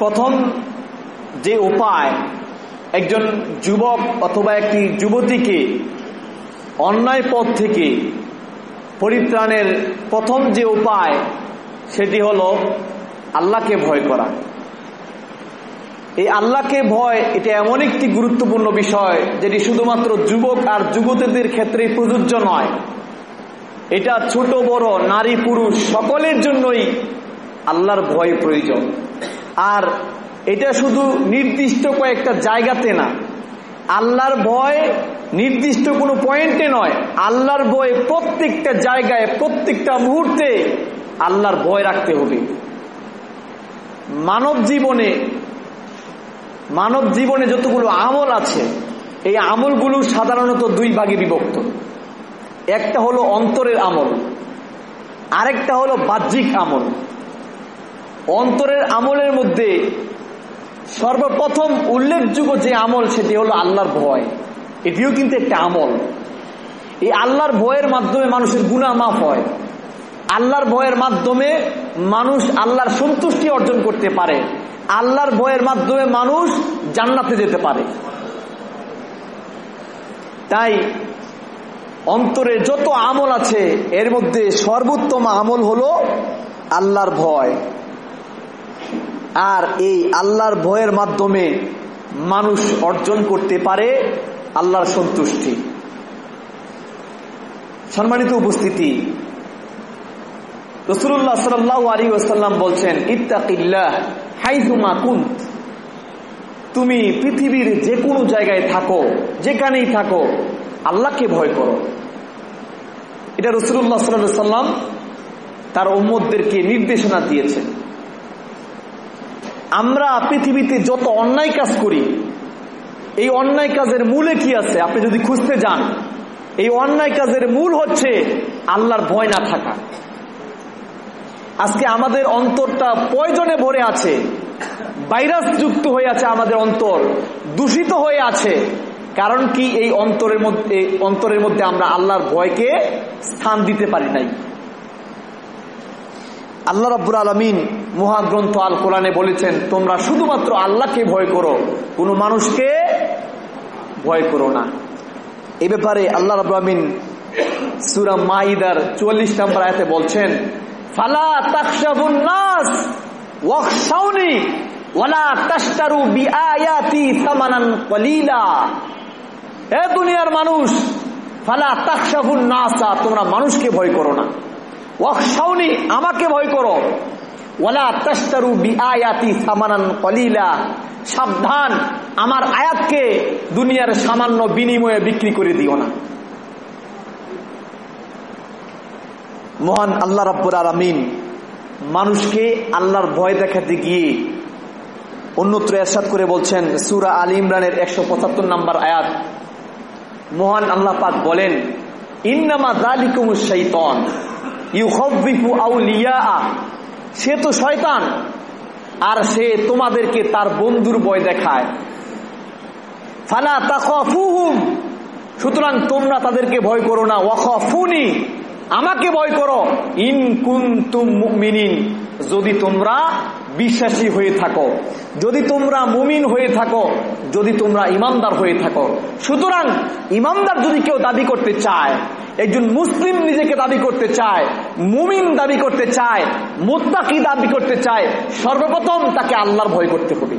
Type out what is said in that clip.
প্রথম যে উপায় একজন যুবক অথবা একটি যুবতীকে অন্যায় পথ থেকে পরিত্রাণের প্রথম যে উপায়, সেটি হল আল্লাহকে ভয় করা। এই আল্লাহকে ভয়, এটা এমন একটি গুরুত্বপূর্ণ বিষয় যেটি শুধুমাত্র যুবক আর যুবতীদের ক্ষেত্রে প্রযোজ্য নয়। এটা ছোট, বড়, নারী, পুরুষ সকলের জন্যই আল্লাহর ভয় প্রয়োজন। আর এটা শুধু নির্দিষ্ট কয়েকটা জায়গাতে না। আল্লাহর ভয় নির্দিষ্ট কোনো পয়েন্টে নয়। আল্লাহর ভয় প্রত্যেকটা জায়গায়, প্রত্যেকটা মুহূর্তে আল্লাহর ভয় রাখতে হবে। মানব জীবনে মানব জীবনে যতগুলো আমল আছে, এই আমলগুলো সাধারণত দুই ভাগে বিভক্ত। একটা হলো অন্তরের আমল, আরেকটা হলো বাহ্যিক আমল। অন্তরের আমলের মধ্যে সর্বপ্রথম উল্লেখযোগ্য যে আমল সেটি হলো আল্লাহর ভয়। এটিও কিন্তু একটা আমল। এই আল্লাহর ভয়ের মাধ্যমে মানুষের গুণা মাফ হয়। আল্লাহর ভয়ের মাধ্যমে মানুষ আল্লাহর সন্তুষ্টি অর্জন করতে পারে। আল্লাহর ভয়ের মাধ্যমে মানুষ জান্নাতে যেতে পারে। তাই অন্তরে যত আমল আছে, এর মধ্যে সর্বোত্তম আমল হলো আল্লাহর ভয়। আর এই আল্লাহর ভয়ের মাধ্যমে মানুষ অর্জন করতে পারে আল্লাহর সন্তুষ্টি। সম্মানিত উপস্থিতি রসুল্লাহ সাল্লাহ আলী ওসাল্লাম বলছেন, ইত্তাকিল্লাহ হাইজুমা কুন্ত। তুমি পৃথিবীর যে কোনো জায়গায় থাকো, যেখানেই থাকো, আল্লাহকে ভয় করো। এটা রসুল্লাহ সাল্লাম তার উম্মদদেরকে নির্দেশনা দিয়েছেন। আমরা পৃথিবীতে যত অন্যায় কাজ করি, এই অন্যায় কাজের মূলে কি আছে? আপনি যদি খুঁজতে যান, এই অন্যায় কাজের মূল হচ্ছে আল্লাহর ভয় না থাকা। আজকে আমাদের অন্তরটা প্রয়োজনে ভরে আছে, ভাইরাস যুক্ত হয়ে আছে আমাদের অন্তর, দূষিত হয়ে আছে। কারণ কি এই অন্তরের মধ্যে অন্তরের মধ্যে আমরা আল্লাহর ভয়কে স্থান দিতে পারি নাই। আল্লাহ রাব্বুল আলমিন মহাগ্রন্থ আল কোরআনে বলেছেন, তোমরা শুধুমাত্র আল্লাহকে ভয় করো। কোনো মানুষকে ভয় করো না। এ ব্যাপারে আল্লাহ রাব্বুল আলমিন সুরা মাইদার চুয়াল্লিশ নম্বর আয়াতে বলছেন, ফালা তাকশাবুন নাস ওয়াখশাউনি ওয়ালা তাশতারু বিআয়াতি সামানান কলিলা। দুনিয়ার মানুষ, ফালা তাকশাবুন নাসা, তোমরা মানুষকে ভয় করো না। ওয়াকশাউনি আমাকে ভয় করো। ওয়ালা তাশতারু বিআয়াতি সামানান কলিলা। সাবধান, আমার আয়াতকে দুনিয়ার সামান্য বিনিময়ে বিক্রি করে দিও না। মহান আল্লাহ রব্বুর আলমিন মানুষকে আল্লাহর ভয় দেখাতে গিয়ে অন্যত্র এরশাদ করে বলছেন, সুরা আলী ইমরানের একশো পঁচাত্তর নাম্বার আয়াত। মহান আল্লাহ পাক বলেন, ইন্নামা দালিকুমুস শৈতন সে তো শয়তান, আর সে তোমাদেরকে তার বন্ধুর বয় দেখায়। ফালা তা সুতরাং তোমরা তাদেরকে ভয় করো না ওয়াকুনি আমাকে ভয় করো। ইন কুন্তুম মুমিনিন, যদি তোমরা বিশ্বাসী হয়ে থাকো। যদি তোমরা মুমিন হয়ে থাকো, যদি তোমরা ইমানদার হয়ে থাকো। সুতরাং ইমানদার যদি কেউ দাবি করতে চায়, একজন মুসলিম নিজেকে দাবি করতে চায়, মুমিন দাবি করতে চায়, মোত্তাকি দাবি করতে চায়, সর্বপ্রথম তাকে আল্লাহর ভয় করতে হবে।